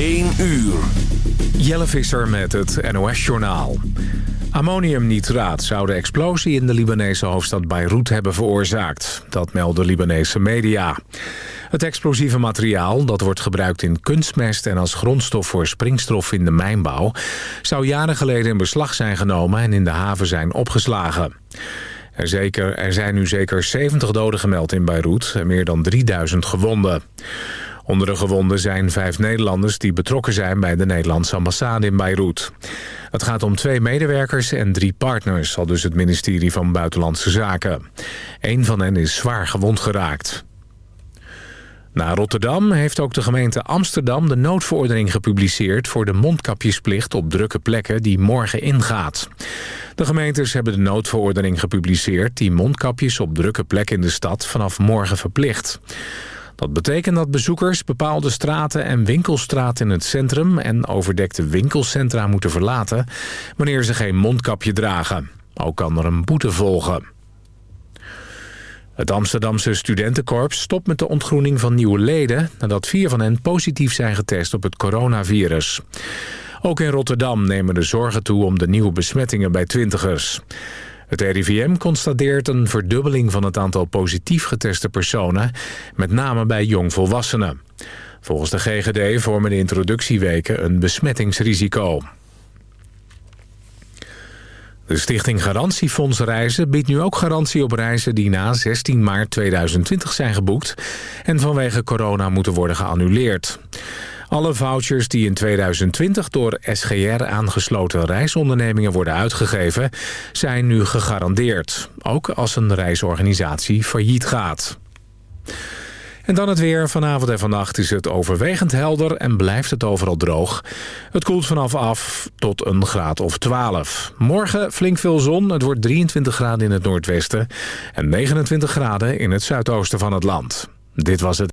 1 uur. Jelle Visser met het NOS-journaal. Ammoniumnitraat zou de explosie in de Libanese hoofdstad Beirut hebben veroorzaakt. Dat melden Libanese media. Het explosieve materiaal, dat wordt gebruikt in kunstmest... en als grondstof voor springstof in de mijnbouw... zou jaren geleden in beslag zijn genomen en in de haven zijn opgeslagen. Er, zeker, er zijn nu zeker 70 doden gemeld in Beirut en meer dan 3000 gewonden. Onder de gewonden zijn vijf Nederlanders die betrokken zijn bij de Nederlandse ambassade in Beirut. Het gaat om twee medewerkers en drie partners, al dus het ministerie van Buitenlandse Zaken. Eén van hen is zwaar gewond geraakt. Na Rotterdam heeft ook de gemeente Amsterdam de noodverordening gepubliceerd... voor de mondkapjesplicht op drukke plekken die morgen ingaat. De gemeentes hebben de noodverordening gepubliceerd... die mondkapjes op drukke plekken in de stad vanaf morgen verplicht. Dat betekent dat bezoekers bepaalde straten en winkelstraten in het centrum... en overdekte winkelcentra moeten verlaten... wanneer ze geen mondkapje dragen. Ook kan er een boete volgen. Het Amsterdamse studentenkorps stopt met de ontgroening van nieuwe leden... nadat vier van hen positief zijn getest op het coronavirus. Ook in Rotterdam nemen de zorgen toe om de nieuwe besmettingen bij twintigers. Het RIVM constateert een verdubbeling van het aantal positief geteste personen... met name bij jongvolwassenen. Volgens de GGD vormen de introductieweken een besmettingsrisico. De stichting Garantiefonds Reizen biedt nu ook garantie op reizen die na 16 maart 2020 zijn geboekt en vanwege corona moeten worden geannuleerd. Alle vouchers die in 2020 door SGR aangesloten reisondernemingen worden uitgegeven zijn nu gegarandeerd, ook als een reisorganisatie failliet gaat. En dan het weer. Vanavond en vannacht is het overwegend helder en blijft het overal droog. Het koelt vanaf af tot een graad of 12. Morgen flink veel zon. Het wordt 23 graden in het noordwesten en 29 graden in het zuidoosten van het land. Dit was het.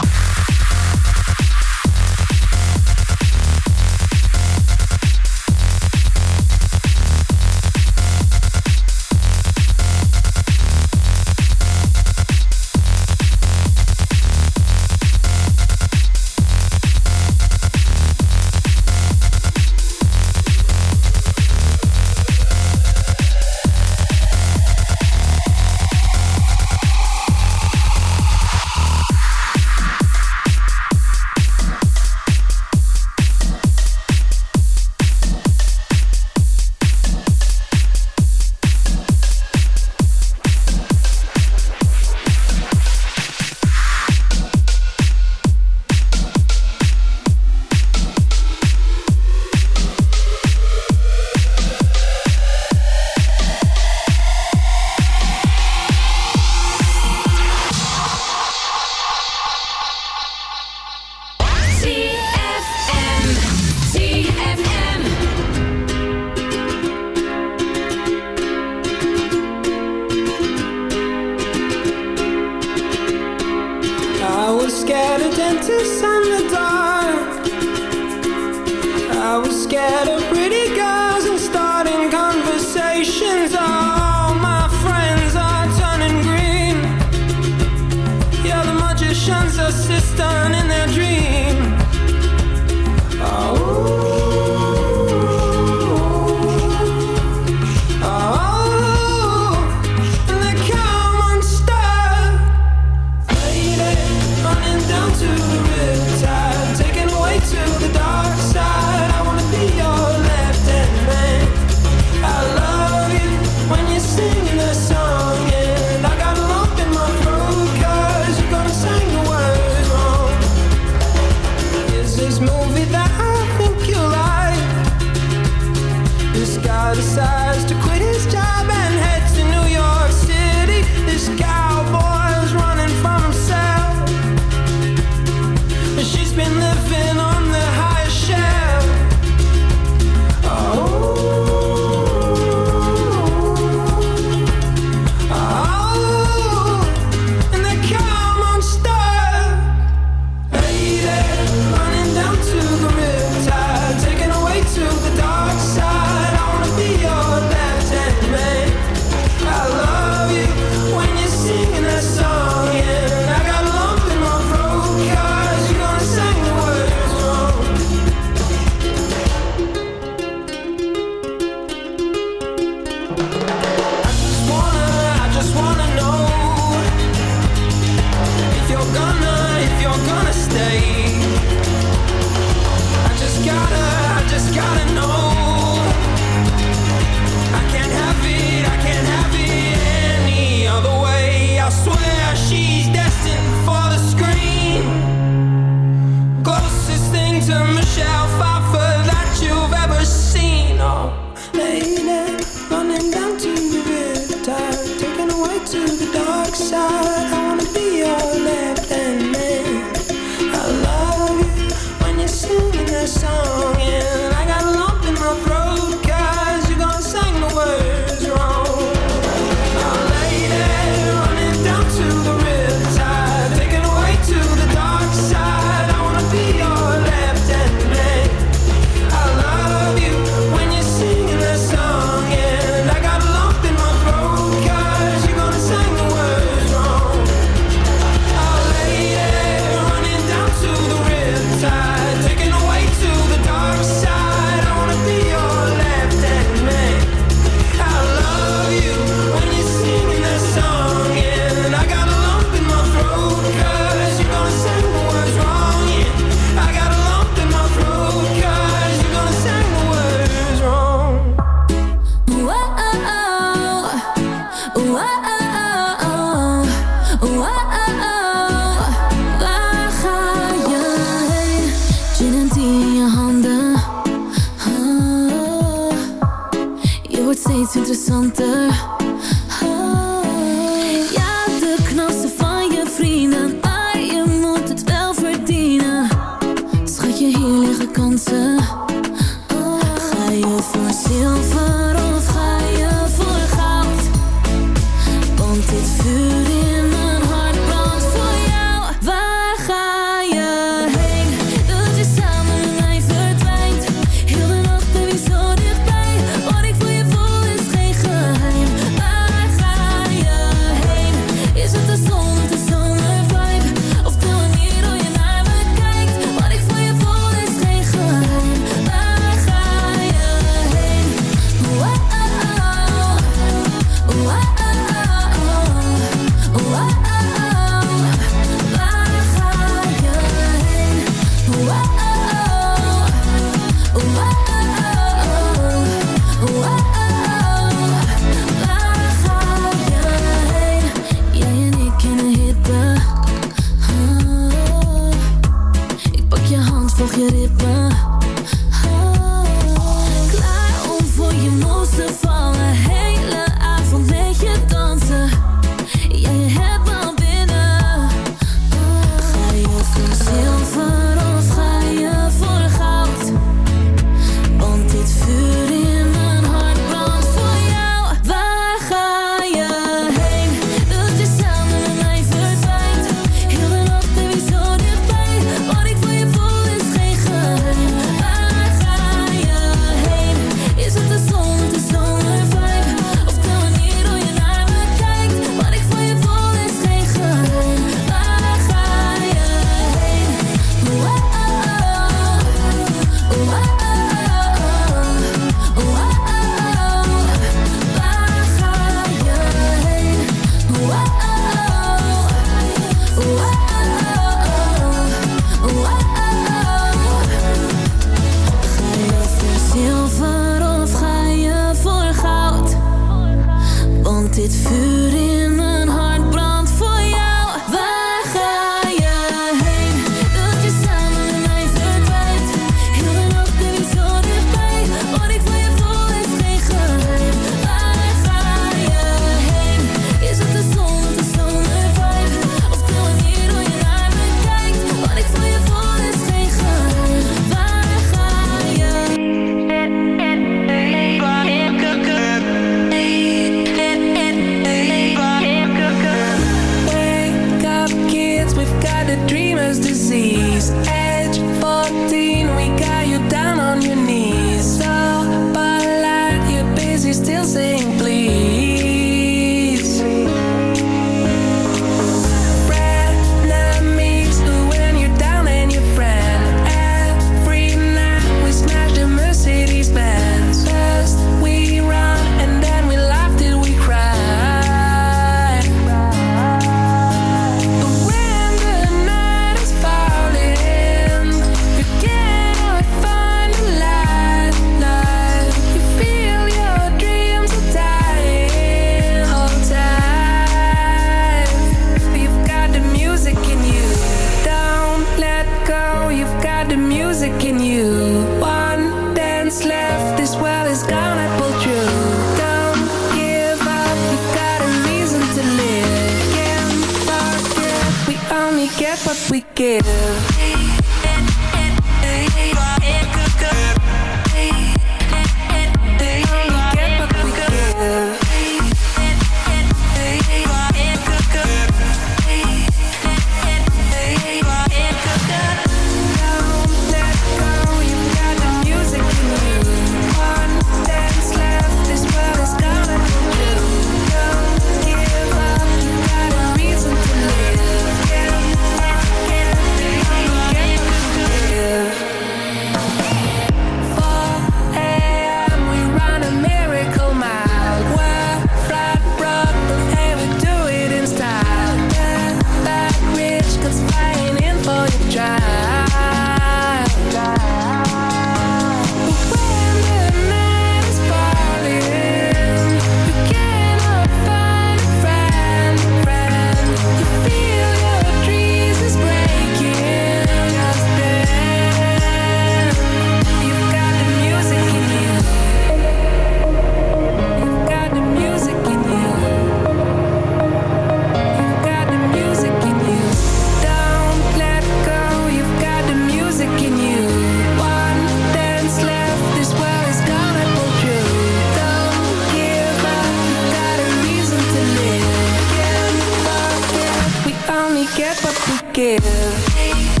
what we give.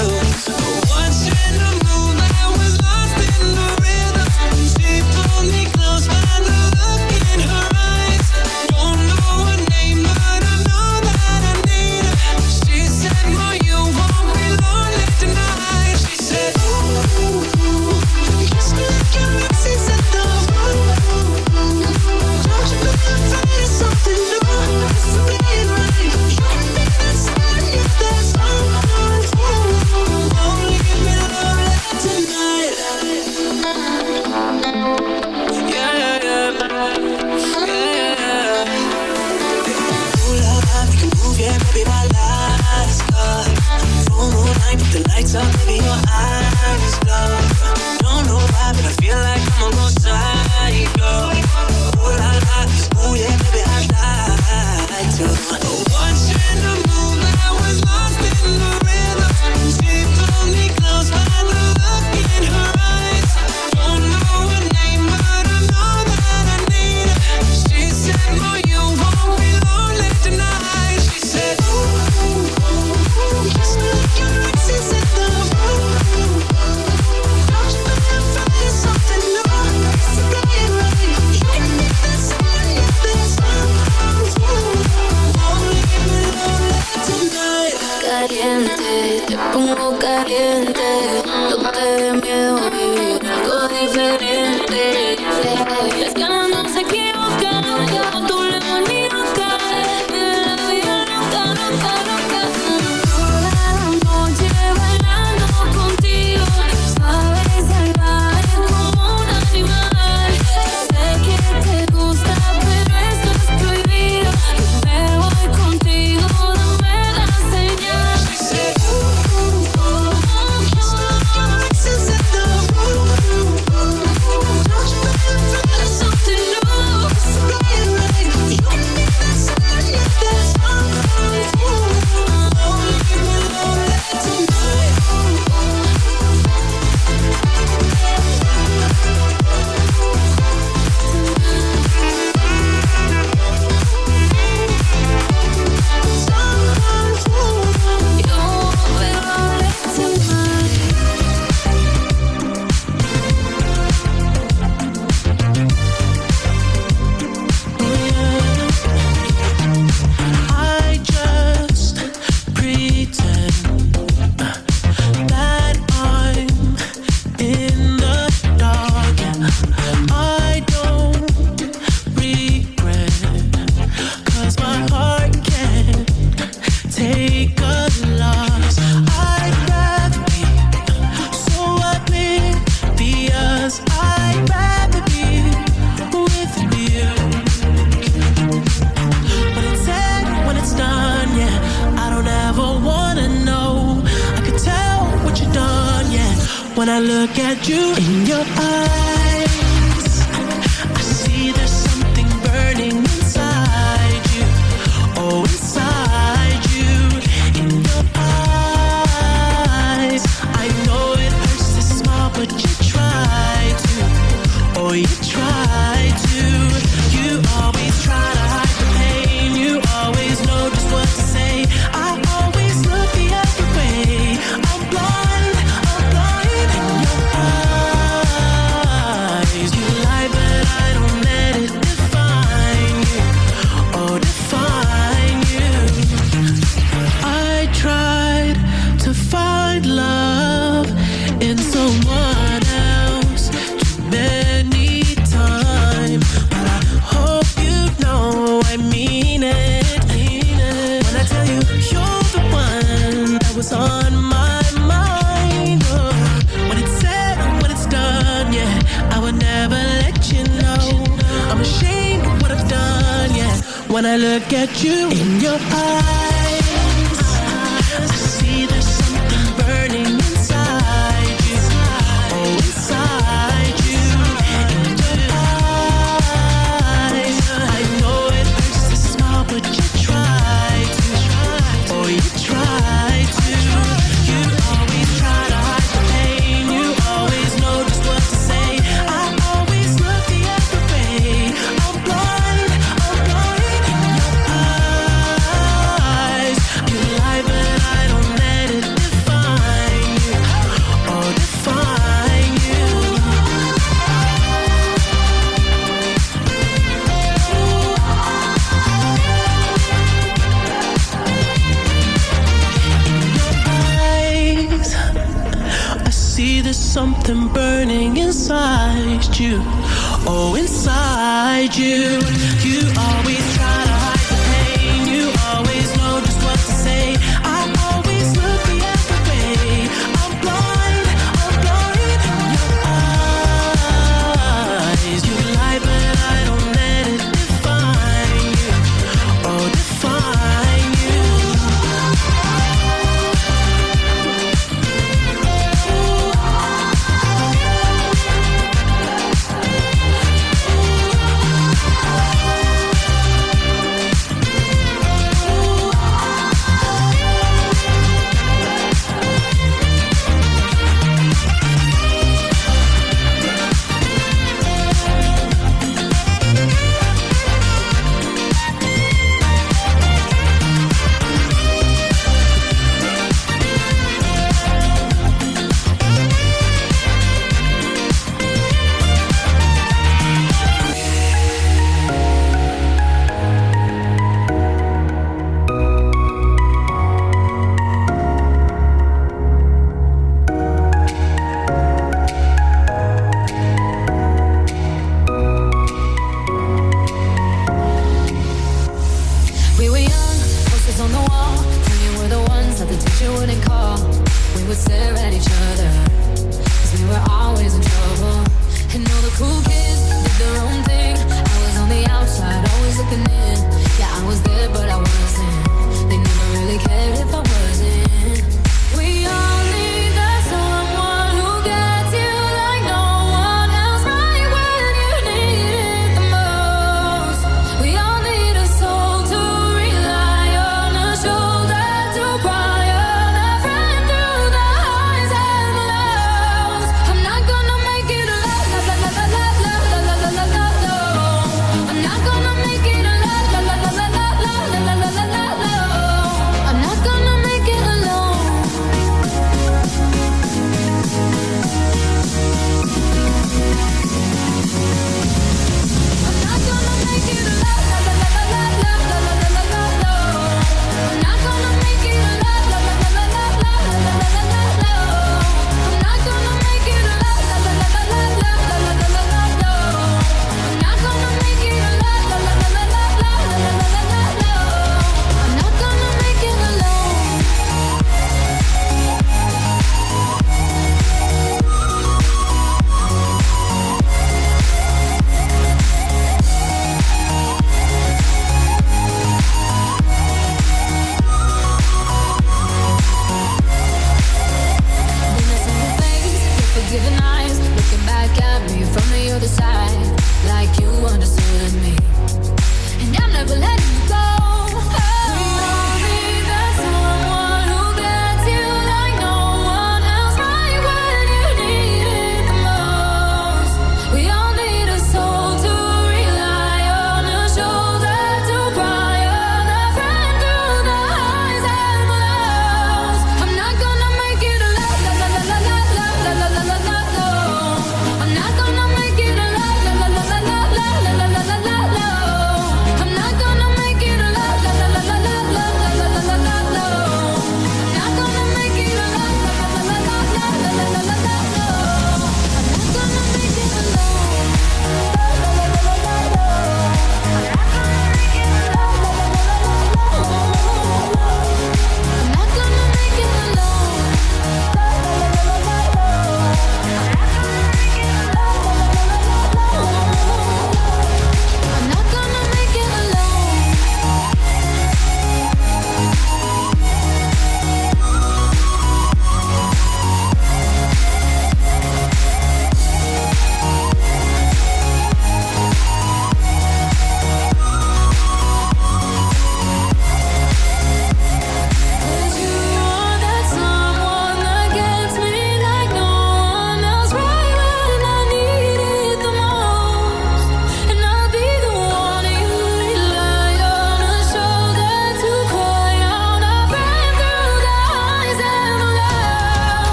In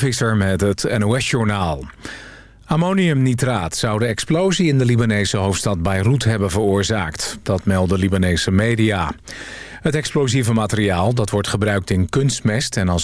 Visser met het NOS-journaal. Ammoniumnitraat zou de explosie in de Libanese hoofdstad Beirut hebben veroorzaakt. Dat melden Libanese media. Het explosieve materiaal dat wordt gebruikt in kunstmest en als